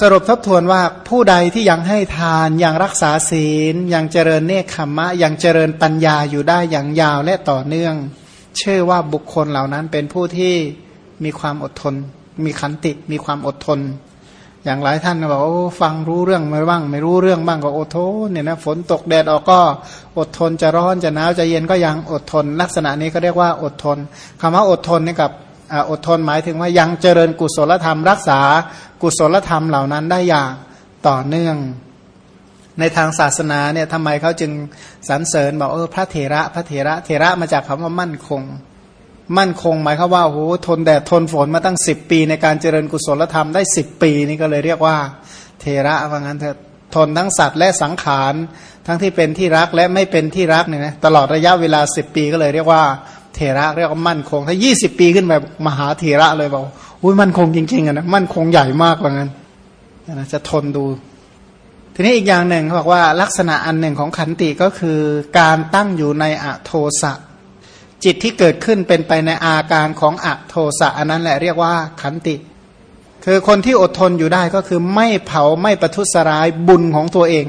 สรุปทบทวนว่าผู้ใดที่ยังให้ทานยังรักษาศีล ยังเจริญเนคขมมะ ยังเจริญปัญญาอยู่ได้อย่างยาวและต่อเนื่อง เชื่อว่าบุคคลเหล่านั้นเป็นผู้ที่มีความอดทน มีขันติมีความอดทน อย่างหลายท่านบอกฟังรู้เรื่องไม่บ้าง ไม่รู้เรื่องบ้างก็อดทนเนี่ยนะฝนตกแดดออกก็อดทนจะร้อนจะหนาวจะเย็นก็ยังอดทน ลักษณะนี้ก็เรียกว่าอดทนคำว่าอดทนนี่กับ อดทนหมายถึงว่ายังเจริญกุศลธรรม รักษากุศลธรรมเหล่านั้นได้อย่างต่อเนื่อง ในทางศาสนาเนี่ยทำไมเขาจึงสรรเสริญบอกเออพระเถระพระเถระเถระมาจากคำว่ามั่นคง มั่นคงหมายความว่าโอ้โหทนแดดทนฝนมาตั้งสิบปี ในการเจริญกุศลธรรมได้สิบปีนี่ก็เลยเรียกว่า เถระว่างั้นเถอะทนทั้งสัตว์และสังขารทั้งที่เป็นที่รักและไม่เป็นที่รักเนี่ยนะตลอดระยะเวลาสิบปีก็เลยเรียกว่า เทระเรียกว่ามั่นคง ถ้ายี่สิบปีขึ้นไปมหาเทระเลยบอกอุ้ยมั่นคงจริงๆอะนะมั่นคงใหญ่มากว่างั้นนะจะทนดู ทีนี้อีกอย่างหนึ่งเขาบอกว่าลักษณะอันหนึ่งของขันติก็คือการตั้งอยู่ในอโทสะจิตที่เกิดขึ้นเป็นไปในอาการของอโทสะอันนั้นแหละเรียกว่าขันติ คือคนที่อดทนอยู่ได้ก็คือไม่เผาไม่ประทุษร้ายบุญของตัวเอง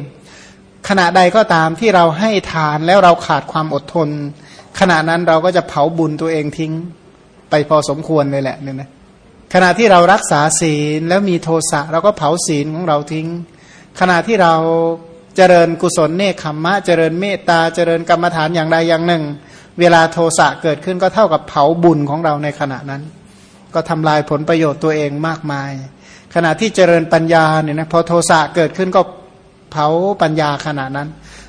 ขณะใดก็ตามที่เราให้ทานแล้วเราขาดความอดทน ขณะนั้นเราก็จะเผาบุญตัวเองทิ้งไปพอสมควรเลยแหละเนี่ยนะขณะที่เรารักษาศีลแล้วมีโทสะเราก็เผาศีลของเราทิ้ง ขณะที่เราเจริญกุศลเนคขมมะ เจริญเมตตาเจริญกรรมฐานอย่างใดอย่างหนึ่ง เวลาโทสะเกิดขึ้นก็เท่ากับเผาบุญของเราในขณะนั้น ก็ทำลายผลประโยชน์ตัวเองมากมาย ขณะที่เจริญปัญญาเนี่ยนะพอโทสะเกิดขึ้นก็เผาปัญญาขณะนั้น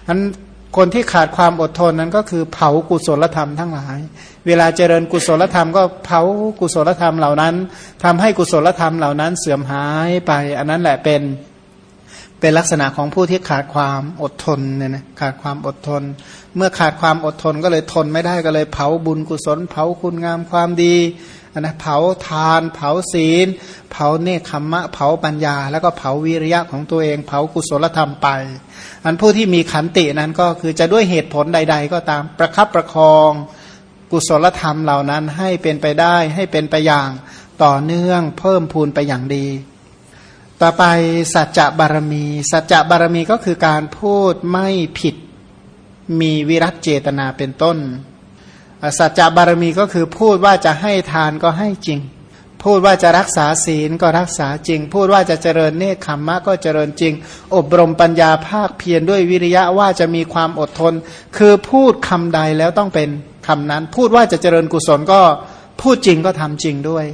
นั้น คนที่ขาดความอดทนนั้นก็คือเผากุศลธรรมทั้งหลาย เวลาเจริญกุศลธรรมก็เผากุศลธรรมเหล่านั้นทำให้กุศลธรรมเหล่านั้นเสื่อมหายไป อันนั้นแหละเป็นเป็นลักษณะของผู้ที่ขาดความอดทนเนี่ยนะขาดความอดทน เมื่อขาดความอดทนก็เลยทนไม่ได้ก็เลยเผาบุญกุศล เผาคุณงามความดี นะเผาทาน เผาศีล เผาเนคขมมะ เผาปัญญา แล้วก็เผาวิริยะของตัวเอง เผากุศลธรรมไป อันผู้ที่มีขันตินั้นก็คือจะด้วยเหตุผลใด ๆ ก็ตามประคับประคอง กุศลธรรมเหล่านั้นให้เป็นไปได้ให้เป็นไปอย่างต่อเนื่องเพิ่มพูนไปอย่างดี ต่อไปสัจจะบารมี สัจจะบารมีก็คือการพูดไม่ผิดมีวิรัตเจตนาเป็นต้น สัจจะบารมีก็คือพูดว่าจะให้ทานก็ให้จริง พูดว่าจะรักษาศีลก็รักษาจริง พูดว่าจะเจริญเนคขมมะก็เจริญจริง อบรมปัญญาภาคเพียรด้วยวิริยะว่าจะมีความอดทน คือพูดคำใดแล้วต้องเป็นคำนั้น พูดว่าจะเจริญกุศลก็พูดจริงก็ทำจริงด้วย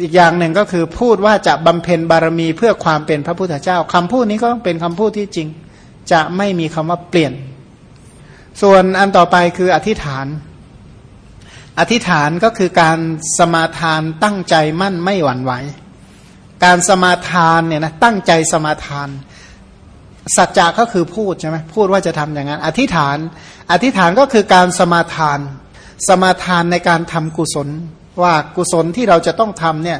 อีกอย่างหนึ่งก็คือพูดว่าจะบำเพ็ญบารมีเพื่อความเป็นพระพุทธเจ้าคำพูดนี้ก็เป็นคำพูดที่จริง จะไม่มีคำว่าเปลี่ยน ส่วนอันต่อไปคืออธิษฐาน อธิษฐานก็คือการสมาทานตั้งใจมั่นไม่หวั่นไหว การสมาทานเนี่ยนะตั้งใจสมาทาน สัจจะก็คือพูดใช่ไหมพูดว่าจะทำอย่างนั้น อธิษฐาน อธิษฐานก็คือการสมาทาน สมาทานในการทำกุศล ว่ากุศลที่เราจะต้องทำเนี่ย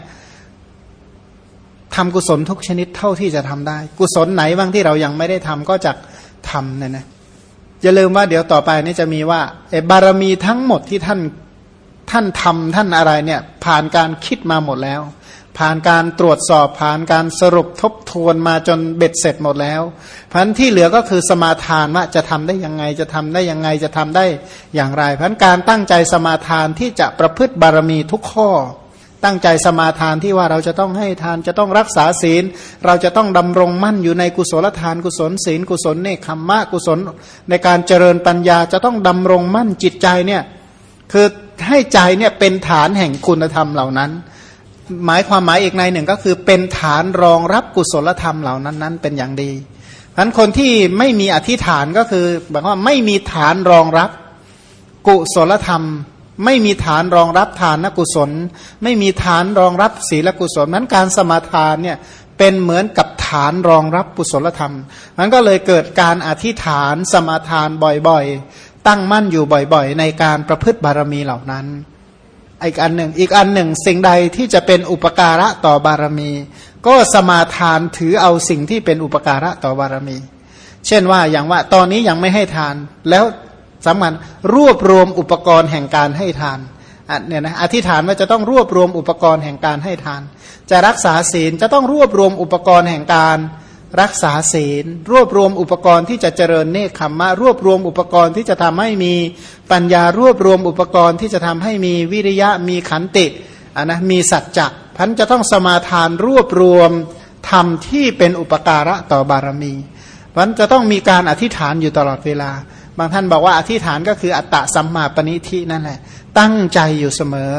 ทำกุศลทุกชนิดเท่าที่จะทำได้ กุศลไหนบ้างที่เรายังไม่ได้ทำก็จะทำเนี่ยนะอย่าลืมว่าเดี๋ยวต่อไปนี่จะมีว่าบารมีทั้งหมดที่ท่าน ท่านทำท่านอะไรเนี่ยผ่านการคิดมาหมดแล้ว ผ่านการตรวจสอบผ่านการสรุปทบทวนมาจนเบ็ดเสร็จหมดแล้วพันที่เหลือก็คือสมาทานว่าจะทำได้ยังไงจะทำได้ยังไงจะทำได้อย่างไรพันการตั้งใจสมาทานที่จะประพฤติบารมีทุกข้อ ตั้งใจสมาทานที่ว่าเราจะต้องให้ทานจะต้องรักษาศีล เราจะต้องดำรงมั่นอยู่ในกุศลทานกุศลศีล กุศลเนคขมมะกุศล ในการเจริญปัญญาจะต้องดำรงมั่นจิตใจเนี่ยคือ ให้ใจเนี่ยเป็นฐานแห่งคุณธรรมเหล่านั้น หมายความหมายอีกในหนึ่งก็คือเป็นฐานรองรับกุศลธรรมเหล่านั้นนั้นเป็นอย่างดีนั้นคนที่ไม่มีอธิษฐานก็คือแบบว่าไม่มีฐานรองรับกุศลธรรม ไม่มีฐานรองรับฐานนกุศล ไม่มีฐานรองรับศีลกุศลนั้นการสมาทานเนี่ยเป็นเหมือนกับฐานรองรับกุศลธรรมมันก็เลยเกิดการอธิษฐานสมาทานบ่อย ตั้งมั่นอยู่บ่อยๆ ในการประพฤติบารมีเหล่านั้นอีกอันหนึ่งอีกอันหนึ่งสิ่งใดที่จะเป็นอุปการะต่อบารมี ก็สมาทานถือเอาสิ่งที่เป็นอุปการะต่อบารมี เช่นว่าอย่างว่าตอนนี้ยังไม่ให้ทาน แล้วสำคัญรวบรวมอุปกรณ์แห่งการให้ทานเนี่ยนะอธิษฐานว่าจะต้องรวบรวมอุปกรณ์แห่งการให้ทาน จะรักษาศีลจะต้องรวบรวมอุปกรณ์แห่งการ รักษาศีล รวบรวมอุปกรณ์ที่จะเจริญเนคขมมะรวบรวมอุปกรณ์ที่จะทำให้มีปัญญารวบรวมอุปกรณ์ที่จะทำให้มีวิริยะมีขันติอะนะมีสัจจะพันจะต้องสมาทานรวบรวมธรรมที่เป็นอุปการะต่อบารมีพันจะต้องมีการอธิษฐานอยู่ตลอดเวลา บางท่านบอกว่าอธิษฐานก็คืออัตตะสัมมาปณิธินั่นแหละ ตั้งใจอยู่เสมอ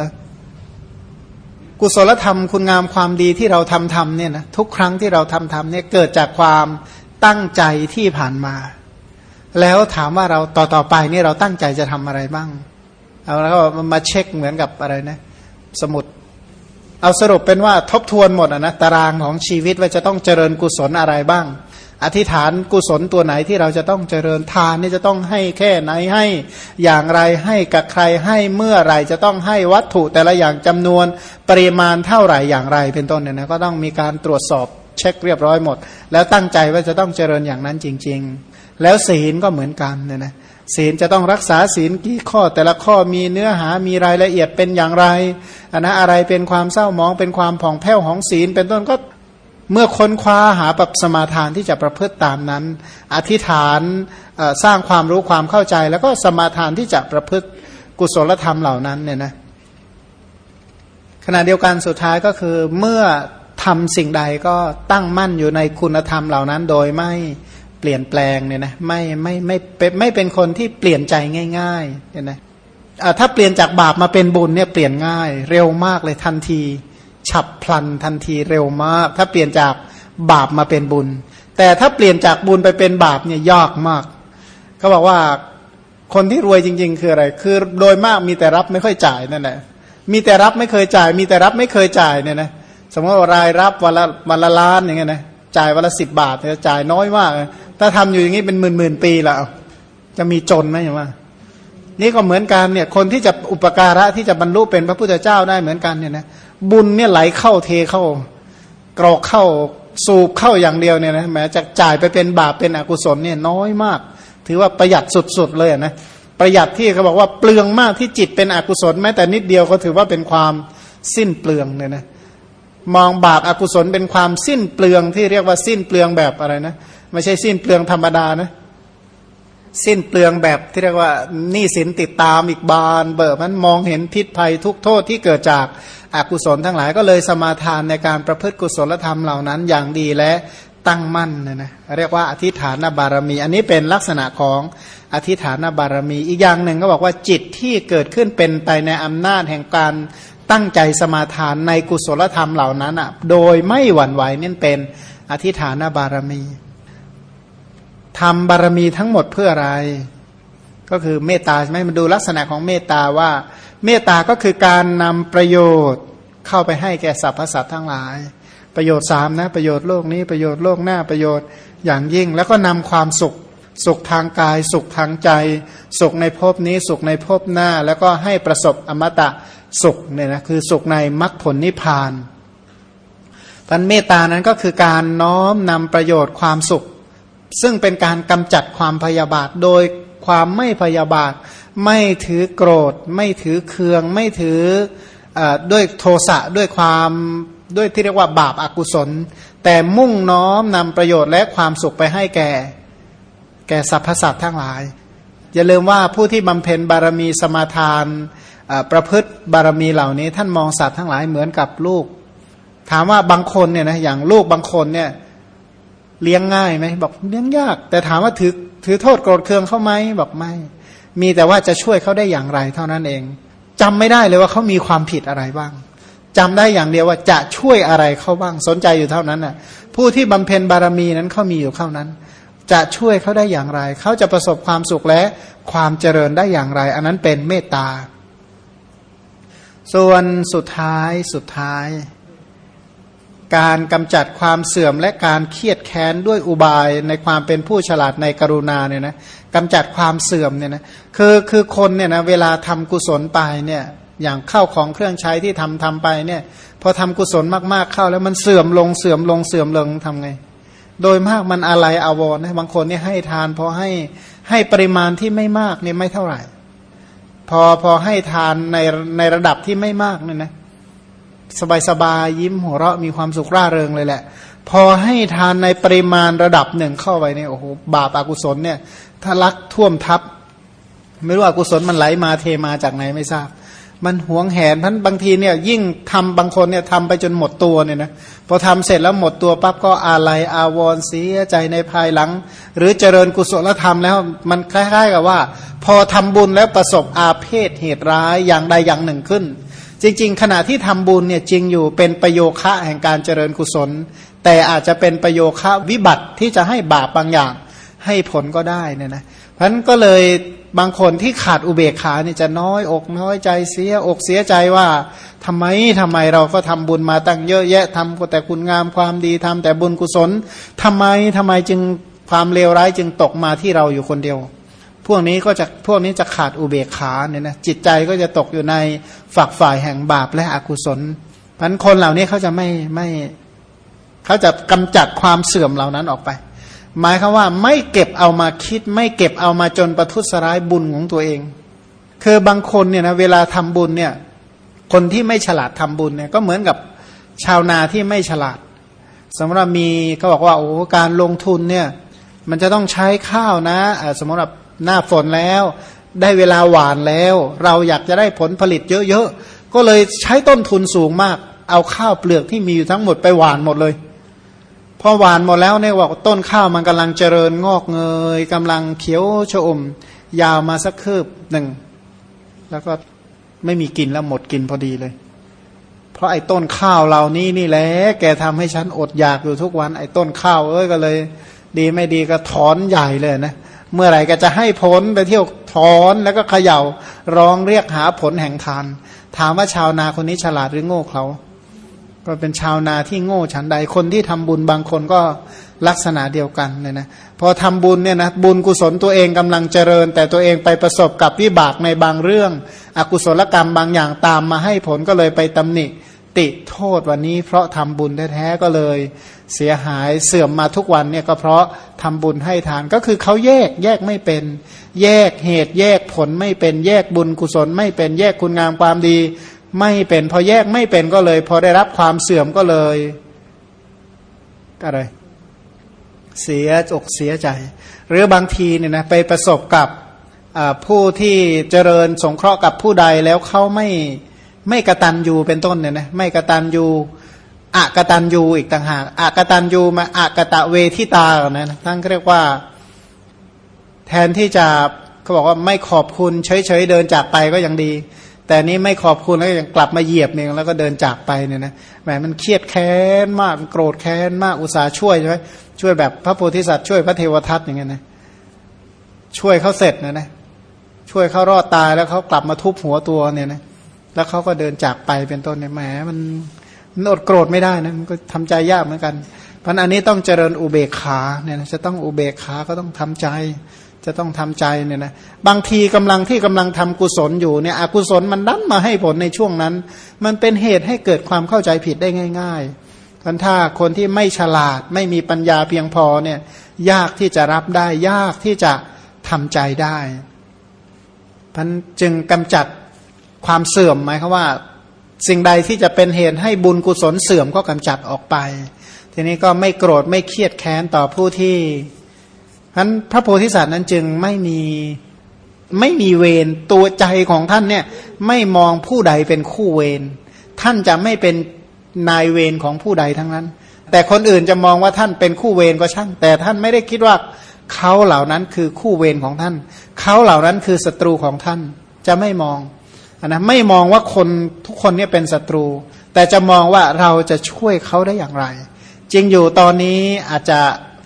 กุศลธรรมคุณงามความดีที่เราทำทำเนี่ยนะทุกครั้งที่เราทำทำเนี่ยเกิดจากความตั้งใจที่ผ่านมา แล้วถามว่าเราต่อต่อไปนี่เราตั้งใจจะทำอะไรบ้าง เอาแล้วก็มาเช็คเหมือนกับอะไรนะ สมุด เอาสรุปเป็นว่าทบทวนหมดนะตารางของชีวิตว่าจะต้องเจริญกุศลอะไรบ้าง อธิษฐานกุศลตัวไหนที่เราจะต้องเจริญทานนี่จะต้องให้แค่ไหนให้อย่างไรให้กับใครให้เมื่อไรจะต้องให้วัตถุแต่ละอย่างจำนวนปริมาณเท่าไหร่อย่างไรเป็นต้นเนี่ยนะก็ต้องมีการตรวจสอบเช็คเรียบร้อยหมด แล้วตั้งใจว่าจะต้องเจริญอย่างนั้นจริง ๆ แล้วศีลก็เหมือนกันเนี่ยนะศีลจะต้องรักษาศีลกี่ข้อแต่ละข้อมีเนื้อหามีรายละเอียดเป็นอย่างไรอันนะอะไรเป็นความเศร้ามองเป็นความผ่องแผ้วของศีล เป็นต้นก็ เมื่อค้นคว้าหาปรับสมาทานที่จะประพฤติตามนั้น อธิษฐานสร้างความรู้ความเข้าใจ แล้วก็สมาทานที่จะประพฤติกุศลธรรมเหล่านั้นเนี่ยนะขณะเดียวกันสุดท้ายก็คือเมื่อทำสิ่งใดก็ตั้งมั่นอยู่ในคุณธรรมเหล่านั้น โดยไม่เปลี่ยนแปลงเนี่ยนะไม่ไม่ไม่เปไม่เป็นคนที่เปลี่ยนใจง่ายๆเนี่ยนะถ้าเปลี่ยนจากบาปมาเป็นบุญเนี่ยเปลี่ยนง่าย เร็วมากเลยทันที ฉับพลันทันทีเร็วมาก ถ้าเปลี่ยนจากบาปมาเป็นบุญ แต่ถ้าเปลี่ยนจากบุญไปเป็นบาปเนี่ยยากมากเขาบอกว่าคนที่รวยจริง ๆ คืออะไร คือโดยมากมีแต่รับไม่ค่อยจ่ายนั่นแหละมีแต่รับไม่เคยจ่าย มีแต่รับไม่เคยจ่ายเนี่ยนะสมมติว่ารายรับวันละวันละล้านอย่างเงี้ยนะจ่ายวันละสิบบาทจะจ่ายน้อยมาก ถ้าทำอยู่อย่างนี้เป็นหมื่นหมื่นปีแล้วจะมีจนไหมอย่างว่านี่ก็เหมือนกันเนี่ยคนที่จะอุปการะที่จะบรรลุเป็นพระพุทธเจ้าได้เหมือนกันเนี่ยนะ บุญเนี่ยไหลเข้าเทเข้ากรอกเข้าสูบเข้าอย่างเดียวเนี่ยนะแม้จะจ่ายไปเป็นบาปเป็นอกุศลเนี่ยน้อยมาก ถือว่าประหยัดสุดๆเลยนะประหยัดที่เขาบอกว่าเปลืองมากที่จิตเป็นอกุศลแม้แต่นิดเดียวก็ถือว่าเป็นความสิ้นเปลืองเนี่ยนะมองบาปอากุศลเป็นความสิ้นเปลืองที่เรียกว่าสิ้นเปลืองแบบอะไรนะ ไม่ใช่สิ้นเปลืองธรรมดานะ สิ้นเปลืองแบบที่เรียกว่านี่สินติดตามอีกบานเบิกมันมองเห็นพิษภัยทุกโทษที่เกิดจากอากุศลทั้งหลายก็เลยสมาทานในการประพฤติกุศลธรรมเหล่านั้นอย่างดีและตั้งมั่นนะนะเรียกว่าอธิฐานบารมี อันนี้เป็นลักษณะของอธิฐานบารมี อีกอย่างหนึ่งก็บอกว่าจิตที่เกิดขึ้นเป็นไปในอำนาจแห่งการตั้งใจสมาทานในกุศลธรรมเหล่านั้นอะโดยไม่หวั่นไหวนี่เป็นอธิฐานบารมี ทำบารมีทั้งหมดเพื่ออะไร ก็คือเมตตาใช่ไหมมาดูลักษณะของเมตตาว่า เมตตาก็คือการนำประโยชน์เข้าไปให้แก่สรรพสัตว์ทั้งหลาย ประโยชน์สามนะประโยชน์โลกนี้ประโยชน์โลกหน้าประโยชน์อย่างยิ่ง แล้วก็นำความสุขสุขทางกาย สุขทางใจ สุขในภพนี้สุขในภพหน้า แล้วก็ให้ประสบอมตะสุขเนี่ยนะคือสุขในมรรคผลนิพพานพันเมตานั้นก็คือการน้อมนำประโยชน์ความสุข ซึ่งเป็นการกำจัดความพยาบาทโดยความไม่พยาบาท ไม่ถือโกรธ ไม่ถือเคือง ไม่ถืออด้วยโทสะด้วยความด้วยที่เรียกว่าบาปอากุศล แต่มุ่งน้อมนำประโยชน์และความสุขไปให้แก่ แก่สรรพสัตว์ทั้งหลาย อย่าลืมว่าผู้ที่บำเพ็ญบารมีสมาทานประพฤติบารมีเหล่านี้ ท่านมองสัตว์ทั้งหลายเหมือนกับลูก ถามว่าบางคนเนี่ยนะอย่างลูกบางคนเนี่ย เลี้ยงง่ายไหมบอกเลี้ยงยาก แต่ถามว่าถือถือโทษโกรธเคืองเขาไหมบอกไม่ มีแต่ว่าจะช่วยเขาได้อย่างไร เท่านั้นเองจำไม่ได้เลยว่าเขามีความผิดอะไรบ้างจำได้อย่างเดียวว่าจะช่วยอะไรเขาบ้างสนใจอยู่เท่านั้นน่ะ ผู้ที่บำเพ็ญบารมีนั้นเขามีอยู่เท่านั้น จะช่วยเขาได้อย่างไร เขาจะประสบความสุขและความเจริญได้อย่างไร อันนั้นเป็นเมตตา ส่วนสุดท้ายสุดท้าย การกำจัดความเสื่อมและการเครียดแค้นด้วยอุบายในความเป็นผู้ฉลาดในกรุณาเนี่ยนะกำจัดความเสื่อมเนี่ยนะคือคือคนเนี่ยนะเวลาทำกุศลไปเนี่ยอย่างเข้าของเครื่องใช้ที่ทำทำไปเนี่ยพอทำกุศลมากๆเข้าแล้วมันเสื่อมลงเสื่อมลงเสื่อมลงทำไง โดยมากมันอะไรอาวรนะบางคนเนี่ยให้ทานพอให้ให้ปริมาณที่ไม่มากเนี่ยไม่เท่าไหร่ พอพอให้ทานในในระดับที่ไม่มากเนี่ยนะ สบายสบายยิ้มหัวเราะมีความสุขร่าเริงเลยแหละ พอให้ทานในปริมาณระดับหนึ่งเข้าไปเนี่ยโอ้โหบาปอากุศลเนี่ยถ้าลักท่วมทับ ไม่รู้อกุศลมันไหลมาเทมาจากไหนไม่ทราบ มันหวงแหนท่านบางทีเนี่ยยิ่งทำบางคนเนี่ยทำไปจนหมดตัวเนี่ยนะพอทำเสร็จแล้วหมดตัวปั๊บก็อาลัยอาวรณ์เสียใจในภายหลัง หรือเจริญกุศลธรรมแล้วมันคล้ายๆกับว่า พอทำบุญแล้วประสบอาเพศเหตุร้ายอย่างใดอย่างหนึ่งขึ้น จริง ๆ ขณะที่ทำบุญเนี่ยจริงอยู่เป็นประโยคะแห่งการเจริญกุศล แต่อาจจะเป็นประโยคะวิบัติที่จะให้บาปบางอย่างให้ผลก็ได้เนี่ยนะเพราะนั้นก็เลยบางคนที่ขาดอุเบกขาเนี่ยจะน้อยอกน้อยใจเสียอกเสียใจว่าทำไมทำไมเราก็ทำบุญมาตั้งเยอะแยะทำแต่คุณงามความดีทำแต่บุญกุศลทำไมทำไมจึงความเลวร้ายจึงตกมาที่เราอยู่คนเดียว พวกนี้ก็จะพวกนี้จะขาดอุเบกขาเนี่ยนะจิตใจก็จะตกอยู่ในฝักฝ่ายแห่งบาปและอกุศลพันคนเหล่านี้เขาจะไม่ไม่เขาจะกำจัดความเสื่อมเหล่านั้นออกไป หมายคือว่าไม่เก็บเอามาคิด ไม่เก็บเอามาจนประทุษร้ายบุญของตัวเอง คือบางคนเนี่ยนะเวลาทำบุญเนี่ย คนที่ไม่ฉลาดทำบุญเนี่ยก็เหมือนกับชาวนาที่ไม่ฉลาดสมมติว่ามีเขาบอกว่าโอ้การลงทุนเนี่ย มันจะต้องใช้ข้าวนะสมมติว่า หน้าฝนแล้ว ได้เวลาหวานแล้ว เราอยากจะได้ผลผลิตเยอะๆ ก็เลยใช้ต้นทุนสูงมาก เอาข้าวเปลือกที่มีอยู่ทั้งหมดไปหวานหมดเลย พอหวานหมดแล้วเนี่ยว่าต้นข้าวมันกำลังเจริญงอกเงยกำลังเขียวชอม ยาวมาสักคืบหนึ่ง แล้วก็ไม่มีกินแล้วหมดกินพอดีเลย เพราะไอ้ต้นข้าวเหล่านี้นี่แหละแกทำให้ฉันอดอยากอยู่ทุกวันไอ้ต้นข้าวเอ้ยก็เลย ดีไม่ดีก็ถอนใหญ่เลยนะ เมื่อไหร่ก็จะให้ผลไปเที่ยวถอนแล้วก็เขย่าร้องเรียกหาผลแห่งทาน ถามว่าชาวนาคนนี้ฉลาดหรือโง่เขาก็เป็นชาวนาที่โง่ฉันใดคนที่ทำบุญบางคนก็ลักษณะเดียวกันเนี่ยนะพอทำบุญเนี่ยนะบุญกุศลตัวเองกำลังเจริญ แต่ตัวเองไปประสบกับวิบากในบางเรื่อง อกุศลกรรมบางอย่างตามมาให้ผลก็เลยไปตำหนิติโทษวันนี้เพราะทำบุญแท้ๆก็เลย เสียหายเสื่อมมาทุกวันเนี่ยก็เพราะทำบุญให้ทานก็คือเขาแยกแยกไม่เป็น แยกเหตุแยกผลไม่เป็นแยกบุญกุศล ไม่เป็นแยกคุณงามความดี ไม่เป็นพอแยกไม่เป็นก็เลย พอได้รับความเสื่อมก็เลยอะไรเสียอกเสียใจ หรือบางทีเนี่ยนะไปประสบกับผู้ที่เจริญสงเคราะห์กับผู้ใดแล้วเขาไม่ไม่กระตันยูเป็นต้นเนี่ยนะไม่กระตันยู อะกะตันยูอีกต่างหากอะกะตันยูมาอะกะตะเวทิตาเนี่ยนะทั้งเรียกว่า แทนที่จะเขาบอกว่าไม่ขอบคุณเฉยๆเดินจากไปก็ยังดี แต่นี้ไม่ขอบคุณแล้วยังกลับมาเหยียบเองแล้วก็เดินจากไปเนี่ยนะแหมมันเครียดแค้นมากโกรธแค้นมากอุตส่าห์ช่วยใช่ไหมช่วยแบบพระโพธิสัตว์ช่วยพระเทวทัตอย่างเงี้ยนะช่วยเขาเสร็จนะนะช่วยเขารอดตายแล้วเขากลับมาทุบหัวตัวเนี่ยนะแล้วเขาก็เดินจากไปเป็นต้นเนี่ยแหมมัน อดโกรธไม่ได้นะมันก็ทำใจยากเหมือนกันพราะอันนี้ต้องเจริญอุเบกขาเนี่ยจะต้องอุเบกขาก็ต้องทำใจ จะต้องทำใจเนี่ยนะบางทีกำลังที่กำลังทำกุศลอยู่เนี่ยอกุศลมันดันมาให้ผลในช่วงนั้น มันเป็นเหตุให้เกิดความเข้าใจผิดได้ง่ายๆทันถ้าคนที่ไม่ฉลาดไม่มีปัญญาเพียงพอเนี่ยยากที่จะรับได้ยากที่จะทำใจได้พันจึงกำจัดความเสื่อมหมายคือว่า สิ่งใดที่จะเป็นเหตุให้บุญกุศลเสื่อมก็กำจัดออกไป ทีนี้ก็ไม่โกรธไม่เครียดแค้นต่อผู้ที่นั้นพระโพธิสัตว์นั้นจึงไม่มีไม่มีเวรตัวใจของท่านเนี่ยไม่มองผู้ใดเป็นคู่เวรท่านจะไม่เป็นนายเวรของผู้ใดทั้งนั้น แต่คนอื่นจะมองว่าท่านเป็นคู่เวรก็ช่าง แต่ท่านไม่ได้คิดว่าเขาเหล่านั้นคือคู่เวรของท่าน เขาเหล่านั้นคือศัตรูของท่านจะไม่มอง นะไม่มองว่าคนทุกคนเนี่ยเป็นศัตรู แต่จะมองว่าเราจะช่วยเขาได้อย่างไร จริงอยู่ตอนนี้อาจจะ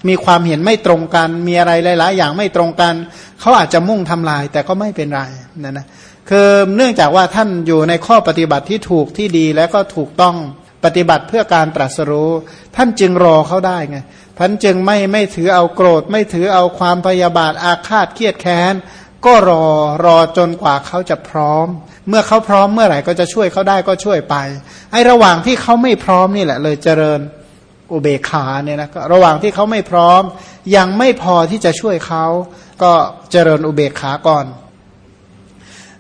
มีความเห็นไม่ตรงกัน มีอะไรหลาย ๆ อย่างไม่ตรงกัน เขาอาจจะมุ่งทำลาย แต่ก็ไม่เป็นไรนะนะคือเนื่องจากว่าท่านอยู่ในข้อปฏิบัติที่ถูกที่ดีและก็ถูกต้องปฏิบัติเพื่อการตรัสรู้ ท่านจึงรอเขาได้ไงท่านจึงไม่ไม่ถือเอาโกรธ ไม่ถือเอาความพยาบาทอาฆาตเครียดแค้น ก็รอรอจนกว่าเขาจะพร้อม เมื่อเขาพร้อมเมื่อไหร่ก็จะช่วยเขาได้ก็ช่วยไปไอ้ระหว่างที่เขาไม่พร้อมนี่แหละ เลยเจริญอุเบกขาเนี่ยนะระหว่างที่เขาไม่พร้อม ยังไม่พอที่จะช่วยเขาก็เจริญอุเบกขาก่อน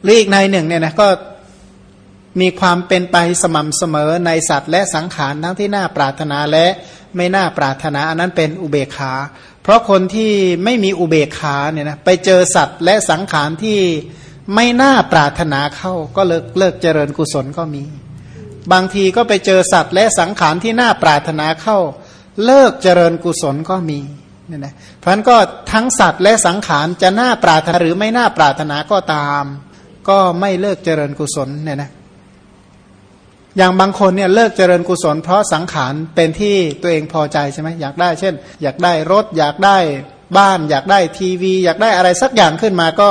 หรืออีกในหนึ่งเนี่ยนะก็มีความเป็นไปสม่ำเสมอในสัตว์และสังขารทั้งที่น่าปรารถนาและไม่น่าปรารถนาอันนั้นเป็นอุเบกขา ราะคนที่ไม่มีอุเบกขาเนี่ยนะไปเจอสัตว์และสังขารที่ไม่น่าปรารถนาเข้าก็เลิกเลิกเจริญกุศลก็มี บางทีก็ไปเจอสัตว์และสังขารที่น่าปรารถนาเข้า เลิกเจริญกุศลก็มีเนี่ยนะเพราะฉะนั้นก็ทั้งสัตว์และสังขารจะน่าปรารถนาหรือไม่น่าปรารถนาก็ตาม ก็ไม่เลิกเจริญกุศลเนี่ยนะ อย่างบางคนเนี่ยเลิกเจริญกุศล เพราะสังขารเป็นที่ตัวเองพอใจใช่ไหมอยากได้ เช่น อยากได้รถ อยากได้บ้าน อยากได้ทีวี อยากได้อะไรสักอย่างขึ้นมาก็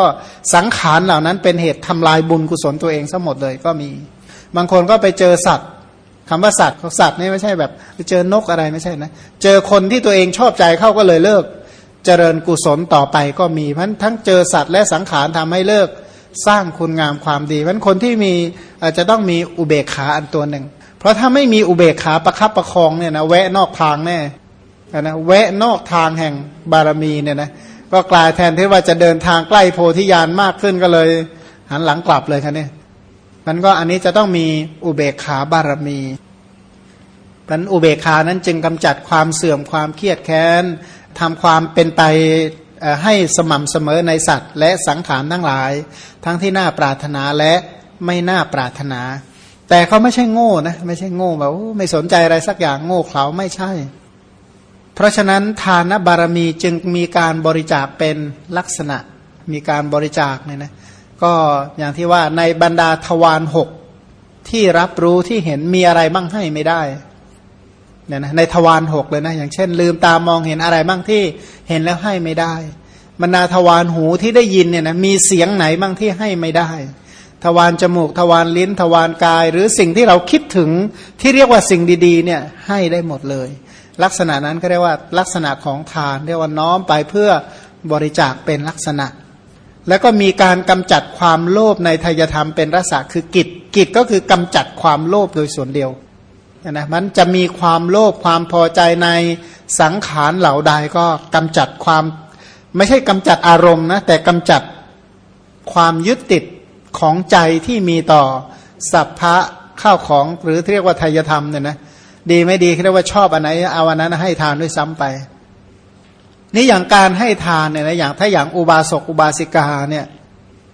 สังขารเหล่านั้นเป็นเหตุทำลายบุญกุศลตัวเองซะหมดเลยก็มี บางคนก็ไปเจอสัตว์คำว่าสัตว์สัตว์นี่ไม่ใช่แบบไปเจอนกอะไรไม่ใช่นะเจอคนที่ตัวเองชอบใจเข้าก็เลยเลิก เจริญกุศลต่อไปก็มีเพราะทั้งเจอสัตว์และสังขารทำให้เลิก สร้างคุณงามความดีเพราะคนที่มีอาจจะต้องมีอุเบกขาอันตัวหนึ่ง เพราะถ้าไม่มีอุเบกขาประคับประคองเนี่ยนะแวะนอกทางแน่นะแวะนอกทางแห่งบารมีเนี่ยนะก็กลายแทนที่ว่าจะเดินทางใกล้โพธิญาณมากขึ้นก็เลย หันหลังกลับเลยครับเนี่ยมันก็อันนี้จะต้องมีอุเบกขาบารมีนั้นอุเบกขานั้นจึงกำจัดความเสื่อมความเครียดแค้นทำความเป็นไป ให้สม่ำเสมอในสัตว์ และสังขารทั้งหลาย ทั้งที่น่าปรารถนาและไม่น่าปรารถนา แต่เขาไม่ใช่โง่นะไม่ใช่โง่แบบไม่สนใจอะไรสักอย่างโง่เขลาไม่ใช่ เพราะฉะนั้นทานบารมีจึงมีการบริจาคเป็นลักษณะ มีการบริจาคเนี่ยนะก็อย่างที่ว่าในบรรดาทวารหกที่รับรู้ที่เห็นมีอะไรบ้างให้ไม่ได้ เนี่ยนะในทวารหกเลยนะอย่างเช่น ลืมตามองเห็นอะไรบ้างที่เห็นแล้วให้ไม่ได้บรรดาทวารหูที่ได้ยินเนี่ยนะมีเสียงไหนบ้างที่ให้ไม่ได้ ทวารจมูกทวารลิ้น ทวารกาย หรือสิ่งที่เราคิดถึงที่เรียกว่าสิ่งดีๆเนี่ยให้ได้หมดเลย ลักษณะนั้นก็เรียกว่าลักษณะของทานเรียกว่าน้อมไปเพื่อบริจาคเป็นลักษณะ แล้วก็มีการกำจัดความโลภในทายธรรมเป็นรสะคือกิจกิจก็คือกำจัดความโลภโดยส่วนเดียว นะมันจะมีความโลภความพอใจในสังขารเหล่าใดก็กำจัดความ ไม่ใช่กำจัดอารมณ์นะแต่กำจัดความยึดติดของใจที่มีต่อสัพพะข้าวของหรือเรียกว่าทายธรรมเนี่ยนะดีไม่ดีเรียกว่าชอบอันไหนเอาอันนั้นให้ทานด้วยซ้ำไป นี่อย่างการให้ทานเนี่ยนะอย่างถ้าอย่างอุบาสกอุบาสิกาเนี่ย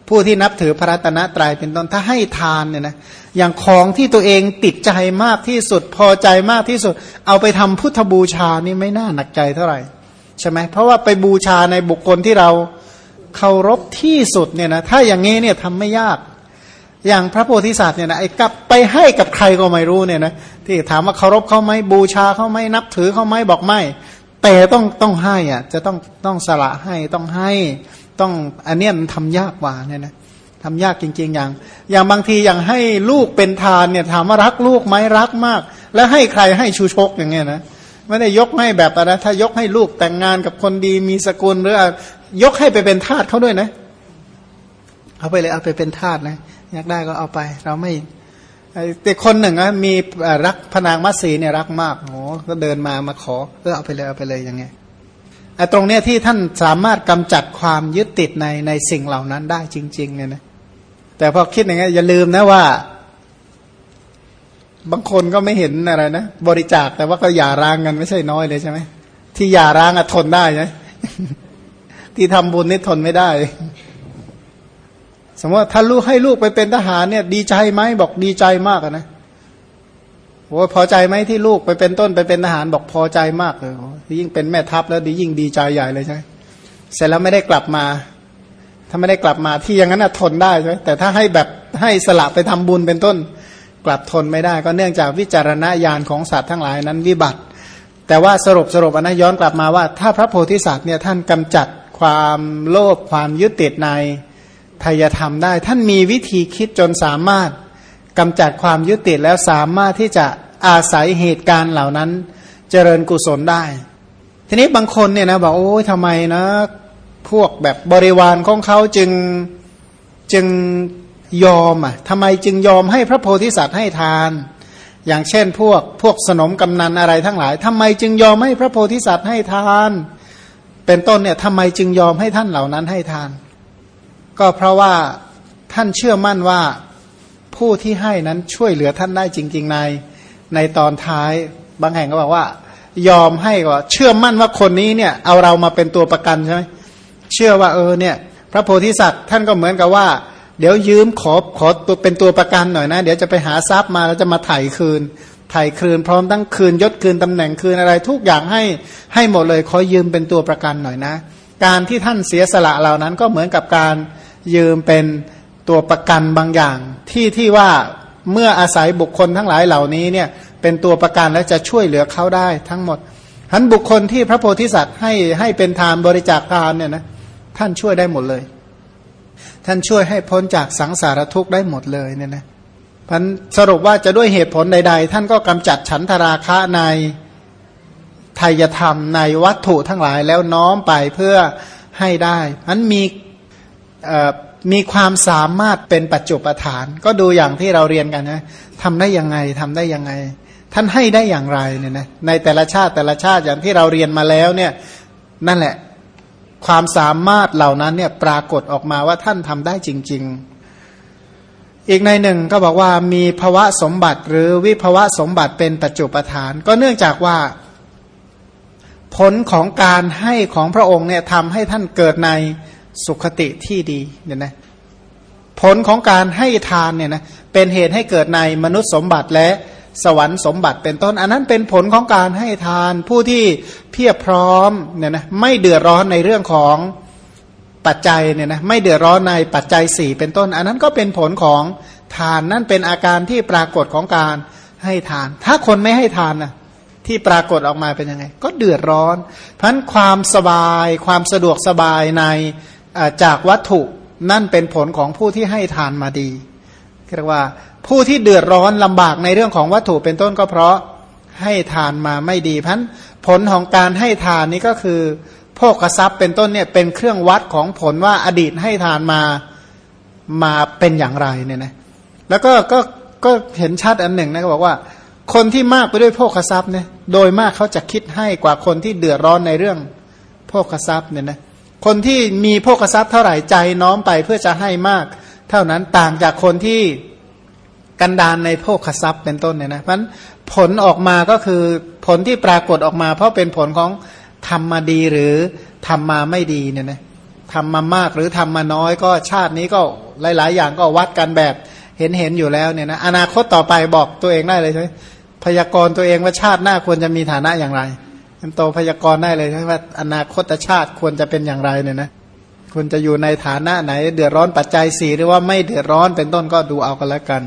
ผู้ที่นับถือพระรัตนตรัยเป็นต้นถ้าให้ทานเนี่ยนะ อย่างของที่ตัวเองติดใจมากที่สุดพอใจมากที่สุด เอาไปทำพุทธบูชานี่ไม่น่าหนักใจเท่าไหร่ใช่ไหมเพราะว่าไปบูชาในบุคคลที่เราเคารพที่สุดเนี่ยนะถ้าอย่างนี้เนี่ยทำไม่ยาก อย่างพระโพธิสัตว์เนี่ยนะไอ้กลับไปให้กับใครก็ไม่รู้เนี่ยนะที่ถามว่าเคารพเขาไหมบูชาเขาไหมนับถือเขาไหมบอกไม่ แต่ต้องต้องให้อะจะต้องต้องสละให้ต้องให้ต้องอันเนี้ยมันทำยากกว่าเนี่ยนะ ทำยากจริง ๆ อย่าง อย่างบางทีอย่างให้ลูกเป็นทานเนี่ยถามว่ารักลูกไหมรักมาก แล้วให้ใครให้ชูชกอย่างเงี้ยนะไม่ได้ยกให้แบบอะไรถ้ายกให้ลูกแต่งงานกับคนดีมีสกุลหรือยกให้ไปเป็นทาสเขาด้วยนะ เอาไปเลยเอาไปเป็นทาสนะอยากได้ก็เอาไป เราไม่แต่คนหนึ่งอะมีรักพนางมัตสีเนี่ยรักมากโอ้ก็เดินมามาขอเออเอาไปเลยเอาไปเลยอย่างเงี้ยไอ้ตรงเนี้ยที่ท่านสามารถกำจัดความยึดติดในในสิ่งเหล่านั้นได้จริงๆเนี่ยนะ แต่พอคิดอย่างเงี้ยอย่าลืมนะว่า บางคนก็ไม่เห็นอะไรนะบริจาคแต่ว่าก็หย่าร้างกันไม่ใช่น้อยเลยใช่ไหมที่หย่าร้างอะทนได้ไหมที่ทำบุญนี่ทนไม่ได้ สมมติว่าถ้าลูกให้ลูกไปเป็นทหารเนี่ย ดีใจไหมบอกดีใจมากนะโอ้พอใจไหมที่ลูกไปเป็นต้นไปเป็นทหารบอกพอใจมากเลยยิ่งเป็นแม่ทัพแล้วดียิ่งดีใจใหญ่เลยใช่เสร็จแล้วไม่ได้กลับมา ถ้าไม่ได้กลับมาที่อย่างนั้นทนได้ใช่ไหมแต่ถ้าให้แบบให้สละไปทำบุญเป็นต้น กลับทนไม่ได้ ก็เนื่องจากวิจารณญาณของสัตว์ทั้งหลายนั้นวิบัติ แต่ว่าสรุปสรุปอนนั้นย้อนกลับมาว่า ถ้าพระโพธิสัตว์เนี่ยท่านกำจัดความโลภความยึดติดในทายธรรมได้ ท่านมีวิธีคิดจนสามารถกำจัดความยึดติดแล้วสามารถที่จะอาศัยเหตุการณ์เหล่านั้น เจริญกุศลได้ ทีนี้บางคนเนี่ยนะบอกโอ้ยทำไมนะ พวกแบบบริวารของเขาจึงจึงยอมอะทำไมจึงยอมให้พระโพธิสัตว์ให้ทาน อย่างเช่นพวกพวกสนมกำนันอะไรทั้งหลายทำไมจึงยอมให้พระโพธิสัตว์ให้ทาน เป็นต้นเนี่ยทำไมจึงยอมให้ท่านเหล่านั้นให้ทาน ก็เพราะว่าท่านเชื่อมั่นว่าผู้ที่ให้นั้นช่วยเหลือท่านได้จริง ๆ ในในตอนท้าย บางแห่งก็บอกว่า ยอมให้ก็เชื่อมั่นว่าคนนี้เนี่ยเอาเรามาเป็นตัวประกันใช่ไหม เชื่อว่าเออเนี่ย พระโพธิสัตว์ท่านก็เหมือนกับว่า เดี๋ยวยืมขอขอตัวเป็นตัวประกันหน่อยนะ เดี๋ยวจะไปหาทรัพย์มาแล้วจะมาไถ่คืนไถ่คืนพร้อมทั้งคืนยศคืนตำแหน่งคืนอะไร ทุกอย่างให้ให้หมดเลยขอยืมเป็นตัวประกันหน่อยนะ การที่ท่านเสียสละเหล่านั้นก็เหมือนกับการยืมเป็นตัวประกันบางอย่าง ที่ที่ว่าเมื่ออาศัยบุคคลทั้งหลายเหล่านี้เนี่ยเป็นตัวประกันและจะช่วยเหลือเขาได้ทั้งหมดทันบุคคลที่พระโพธิสัตว์ให้ให้เป็นทานบริจาคทานเนี่ยนะ ท่านช่วยได้หมดเลย ท่านช่วยให้พ้นจากสังสารทุกข์ได้หมดเลยเนี่ยนะพันสรุปว่าจะด้วยเหตุผลใด ๆ ท่านก็กำจัดฉันทราคะในไทยธรรมในวัตถุทั้งหลายแล้วน้อมไปเพื่อให้ได้มันมีมีความสามารถเป็นปัจจุปฐาน ก็ดูอย่างที่เราเรียนกันนะทำได้ยังไงทำได้ยังไง ท่านให้ได้อย่างไรเนี่ยนะในแต่ละชาติแต่ละชาติอย่างที่เราเรียนมาแล้วเนี่ยนั่นแหละ ความสามารถเหล่านั้นเนี่ยปรากฏออกมาว่าท่านทำได้จริง ๆ อีกในหนึ่งก็บอกว่ามีภวะสมบัติหรือวิภวะสมบัติเป็นปัจจุปฐาน ก็เนื่องจากว่า ผลของการให้ของพระองค์เนี่ยทำให้ท่านเกิดในสุขติที่ดีเนี่ยนะผลของการให้ทานเนี่ยนะเป็นเหตุให้เกิดในมนุษย์สมบัติและ สวรรค์สมบัติเป็นต้น อันนั้นเป็นผลของการให้ทานผู้ที่เพียบพร้อมเนี่ยนะไม่เดือดร้อนในเรื่องของปัจจัยเนี่ยนะไม่เดือดร้อนในปัจจัยสี่เป็นต้น อันนั้นก็เป็นผลของทานนั่นเป็นอาการที่ปรากฏของการให้ทาน ถ้าคนไม่ให้ทานนะที่ปรากฏออกมาเป็นยังไง ก็เดือดร้อนเพราะความสบายความสะดวกสบายในจากวัตถุนั่นเป็นผลของผู้ที่ให้ทานมาดีเรียกว่า ผู้ที่เดือดร้อนลำบากในเรื่องของวัตถุเป็นต้นก็เพราะให้ทานมาไม่ดีพันผลของการให้ทานนี้ก็คือโภกทรัพย์เป็นต้นเนี่ยเป็นเครื่องวัดของผลว่าอดีตให้ทานมามาเป็นอย่างไรเนี่ยนะแล้วก็ก็ก็เห็นชัดอันหนึ่งนะก็บอกว่า คนที่มากไปด้วยโภคทรัพย์เนี่ยโดยมากเขาจะคิดให้กว่าคนที่เดือดร้อนในเรื่องโภคทรัพย์เนี่ยนะคนที่มีโภคทรัพย์เท่าไหร่ใจน้อมไปเพื่อจะให้มาก เท่านั้นต่างจากคนที่ กันดานในโภคทรัพย์เป็นต้นเนี่ยนะเพราะผลออกมาก็คือผลที่ปรากฏออกมา เพราะเป็นผลของทำมาดีหรือทำมาไม่ดีเนี่ยนะทำมามากหรือทำมาน้อยก็ชาตินี้ก็หลาย ๆ อย่างก็วัดกันแบบเห็นเห็นอยู่แล้วเนี่ยนะอนาคตต่อไปบอกตัวเองได้เลยใช่ไหมพยากรณ์ตัวเองว่าชาติหน้าควรจะมีฐานะอย่างไรมันโตพยากรณ์ได้เลยใช่ไหมว่าอนาคตชาติควรจะเป็นอย่างไรเนี่ยนะควรจะอยู่ในฐานะไหน เดือดร้อนปัจจัยสี่หรือว่าไม่เดือดร้อนเป็นต้นก็ดูเอากันแล้วกัน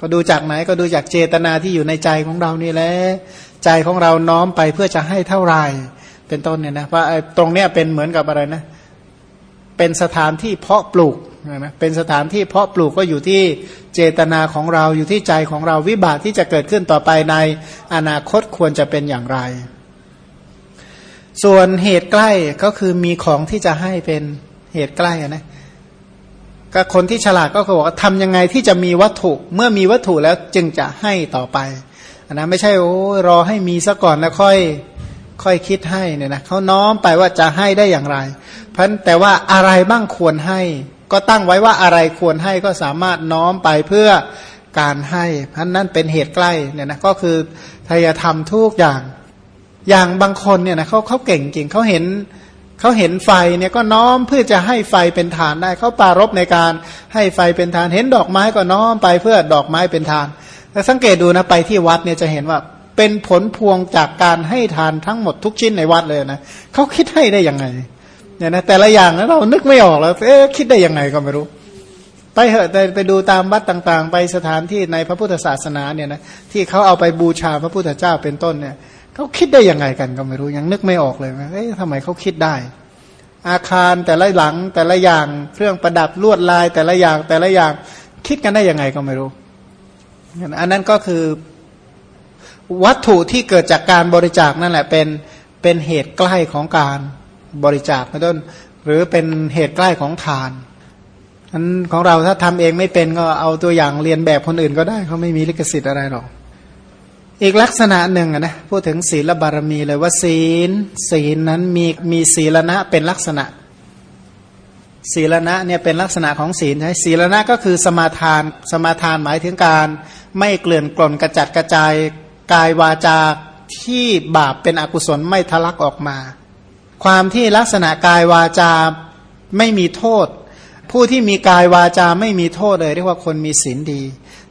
ก็ดูจากไหนก็ดูจากเจตนาที่อยู่ในใจของเรานี่แหละใจของเราน้อมไปเพื่อจะให้เท่าไรเป็นต้นเนี่ยนะว่าะตรงเนี้ยเป็นเหมือนกับอะไรนะ เป็นสถานที่เพาะปลูกนะเป็นสถานที่เพาะปลูกก็อยู่ที่เจตนาของเราอยู่ที่ใจของเราวิบากที่จะเกิดขึ้นต่อไปในอนาคตควรจะเป็นอย่างไร ส่วนเหตุใกล้ก็คือมีของที่จะให้เป็นเหตุใกล้นะ ก็คนที่ฉลาดก็คือบอกว่าทำยังไงที่จะมีวัตถุ เมื่อมีวัตถุแล้วจึงจะให้ต่อไปอันะไม่ใช่โอ้รอให้มีซะก่อนแล้วค่อยค่อยคิดให้เนี่ยนะเขาน้อมไปว่าจะให้ได้อย่างไร เพราะแต่ว่าอะไรบ้างควรให้ ก็ตั้งไว้ว่าอะไรควรให้ก็สามารถน้อมไปเพื่อการให้เพราะนั้นเป็นเหตุใกล้เนี่ยนะก็คือทายธรรมทุกอย่างอย่างบางคนเนี่ยนะเขาเขาเก่งจริงเขาเห็น เขาเห็นไฟเนี่ยก็น้อมเพื่อจะให้ไฟเป็นฐานได้ เขาปารบในการให้ไฟเป็นฐาน เห็นดอกไม้ก็น้อมไปเพื่อดอกไม้เป็นฐานแต่สังเกตดูนะไปที่วัดเนี่ยจะเห็นว่าเป็นผลพวงจากการให้ทานทั้งหมดทุกชิ้นในวัดเลยนะเขาคิดให้ได้ยังไงเนี่ยนะแต่ละอย่างนะเรานึกไม่ออกแล้วเอ๊ะคิดได้ยังไงก็ไม่รู้ ไปเหอะไปดูตามวัดต่างๆ ไปสถานที่ในพระพุทธศาสนาเนี่ยนะที่เขาเอาไปบูชาพระพุทธเจ้าเป็นต้นเนี่ย เขาคิดได้ยังไงกันก็ไม่รู้ยังนึกไม่ออกเลยเอ๊ะทำไมเขาคิดได้ อาคารแต่ละหลังแต่ละอย่างเครื่องประดับลวดลาย แต่ละอย่างแต่ละอย่างคิดกันได้ยังไงก็ไม่รู้อันนั้นก็คือวัตถุที่เกิดจากการบริจาคนั่นแหละเป็นเป็นเหตุใกล้ของการบริจาคเป็นต้น หรือเป็นเหตุใกล้ของทานอันของเราถ้าทำเองไม่เป็นก็เอาตัวอย่างเรียนแบบคนอื่นก็ได้เขาไม่มีลิขสิทธิ์อะไรหรอก อีกลักษณะหนึ่งนะพูดถึงศีลบารมีเลยว่าศีล ศีลนั้นมีมีศีลนะเป็นลักษณะ ศีลณะเนี่ยเป็นลักษณะของศีลใช่ศีลณะก็คือสมาทานสมาทานหมายถึงการไม่เกลื่อนกล่นกระจัดกระจายกายวาจาที่บาปเป็นอกุศลไม่ทะลักออกมา ความที่ลักษณะกายวาจาไม่มีโทษ ผู้ที่มีกายวาจาไม่มีโทษเลยเรียกว่าคนมีศีลดี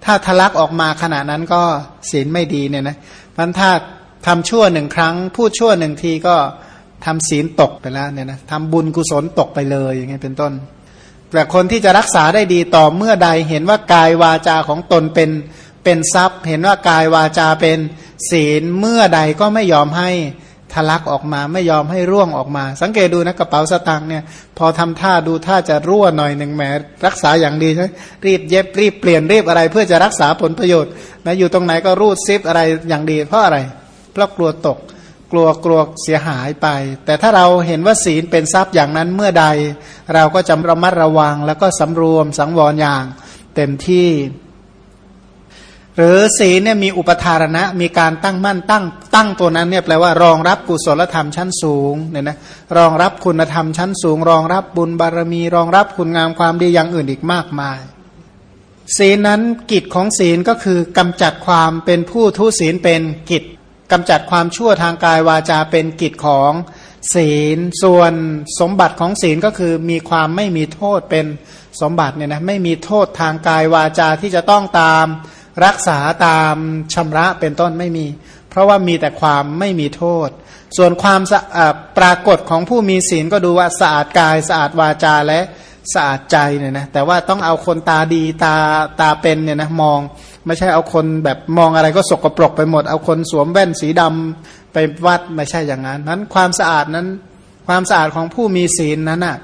ถ้าทะลักออกมาขณะนั้นก็ศีลไม่ดีเนี่ยนะพันถ้าทำชั่วหนึ่งครั้ง พูดชั่วหนึ่งทีก็ทำศีลตกไปแล้วเนี่ยนะทำบุญกุศลตกไปเลยอย่างเงี้ยเป็นต้น แต่คนที่จะรักษาได้ดีต่อเมื่อใดเห็นว่ากายวาจาของตนเป็นเป็นทรัพย์ เห็นว่ากายวาจาเป็นศีลเมื่อใดก็ไม่ยอมให้ ทะลักออกมาไม่ยอมให้ร่วงออกมา สังเกตดูนะกระเป๋าสตางค์เนี่ยพอทำท่าดูท่าจะรั่วหน่อยหนึ่งแหมรักษาอย่างดีใช่รีบเย็บรีบเปลี่ยนรีบอะไร เพื่อจะรักษาผลประโยชน์นะอยู่ตรงไหนก็รูดซิปอะไรอย่างดี เพราะอะไรเพราะกลัวตก กลัวกลัวเสียหายไป แต่ถ้าเราเห็นว่าศีลเป็นทรัพย์อย่างนั้นเมื่อใด เราก็จะระมัดระวังแล้วก็สำรวมสังวรอย่างเต็มที่ หรือศีลเนี่ยมีอุปทารณะมีการตั้งมั่นตั้งตั้งตัวนั้นเนี่ยแปลว่ารองรับกุศลธรรมชั้นสูงเนี่ยนะรองรับคุณธรรมชั้นสูง รองรับบุญบารมี รองรับคุณงามความดีอย่างอื่นอีกมากมาย ศีลนั้นกิจของศีลก็คือกำจัดความเป็นผู้ทุศีลเป็นกิจกำจัดความชั่วทางกายวาจาเป็นกิจของศีลส่วนสมบัติของศีลก็คือมีความไม่มีโทษเป็นสมบัติเนี่ยนะไม่มีโทษทางกายวาจาที่จะต้องตาม รักษาตามชำระเป็นต้นไม่มี เพราะว่ามีแต่ความไม่มีโทษ ส่วนความปรากฏของผู้มีศีลก็ดูว่าสะอาดกายสะอาดวาจาและสะอาดใจเนี่ยนะแต่ว่าต้องเอาคนตาดีตาตาเป็นเนี่ยนะมอง ไม่ใช่เอาคนแบบมองอะไรก็สกปรกไปหมด เอาคนสวมแว่นสีดำไปวัดไม่ใช่อย่างนั้นนั้นความสะอาดนั้น ความสะอาดของผู้มีศีลนั้นน่ะ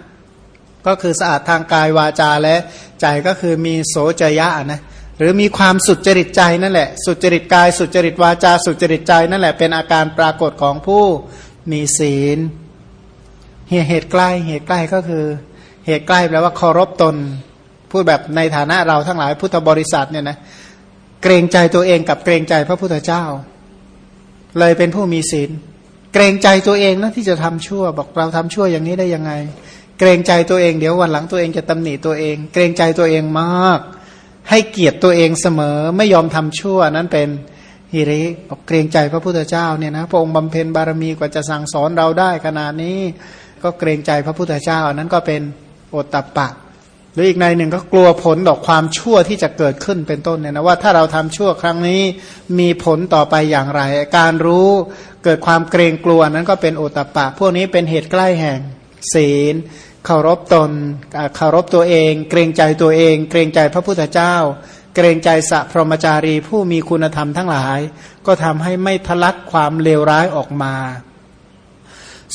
ก็คือสะอาดทางกายวาจาและใจก็คือมีโสจยะนะ หรือมีความสุจริตใจนั่นแหละ สุจริตกาย สุจริตวาจา สุจริตใจนั่นแหละ เป็นอาการปรากฏของผู้มีศีล เหตุใกล้เหตุใกล้ก็คือ เหตุใกล้แปลว่าเคารพตน พูดแบบในฐานะเราทั้งหลายพุทธบริษัทเนี่ยนะเกรงใจตัวเองกับเกรงใจพระพุทธเจ้า เลยเป็นผู้มีศีล เกรงใจตัวเองนะที่จะทำชั่ว บอกเราทำชั่วอย่างนี้ได้ยังไง เกรงใจตัวเองเดี๋ยววันหลังตัวเองจะตำหนิตัวเอง เกรงใจตัวเองมาก ให้เกียรติตัวเองเสมอไม่ยอมทำชั่วนั้นเป็นฮิริบอกเกรงใจพระพุทธเจ้าเนี่ยนะพระองค์บำเพ็ญบารมีกว่าจะสั่งสอนเราได้ขนาดนี้ ก็เกรงใจพระพุทธเจ้านั้นก็เป็นโอตตะปะ หรืออีกในหนึ่งก็กลัวผลดอกความชั่วที่จะเกิดขึ้นเป็นต้นเนี่ยนะว่าถ้าเราทำชั่วครั้งนี้มีผลต่อไปอย่างไร การรู้เกิดความเกรงกลัวนั้นก็เป็นโอตปะ พวกนี้เป็นเหตุใกล้แห่งศีล เคารพตนเคารพตัวเอง เกรงใจตัวเอง เกรงใจพระพุทธเจ้า เกรงใจสัพพรมจารีผู้มีคุณธรรมทั้งหลาย ก็ทำให้ไม่ทะลักความเลวร้ายออกมา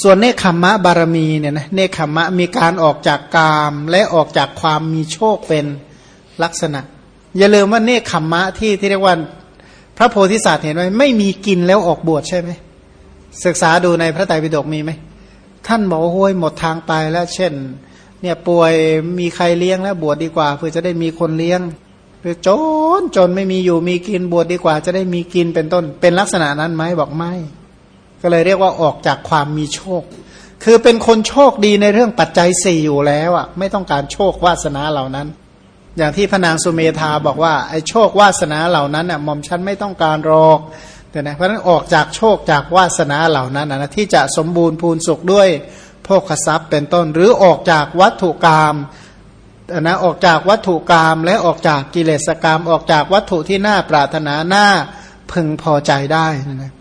ส่วนเนคขมมะบารมีเนี่ยนะเนคขมมะมีการออกจากกามและออกจากความมีโชคเป็นลักษณะ อย่าลืมว่าเนคขมมะที่ที่เรียกว่าพระโพธิสัตว์เห็นไหมไม่มีกินแล้วออกบวชใช่ไหมศึกษาดูในพระไตรปิฎกมีไหม ท่านบอกว่าโอ้ยหมดทางไปแล้วเช่น เนี่ยป่วยมีใครเลี้ยงแล้วบวชดดีกว่า เพื่อจะได้มีคนเลี้ยงหรือจนจนไม่มีอยู่มีกินบวชดดีกว่า จะได้มีกินเป็นต้น เป็นลักษณะนั้นไหมบอกไม่ ก็เลยเรียกว่าออกจากความมีโชค คือเป็นคนโชคดีในเรื่องปัจจัยสี่อยู่แล้วอะไม่ต้องการโชควาสนาเหล่านั้น อย่างที่พนางสุเมธาบอกว่าไอ้โชควาสนาเหล่านั้นอะหม่อมฉันไม่ต้องการรอก แต่นะเพราะนั้นออกจากโชคจากวาสนาเหล่านั้นนะที่จะสมบูรณ์พูนสุขด้วยโภคทรัพย์เป็นต้น หรือออกจากวัตถุกรรมนะออกจากวัตถุกรรมและออกจากกิเลสกรรม ออกจากวัตถุที่น่าปรารถนาหน้าพึงพอใจได้นะ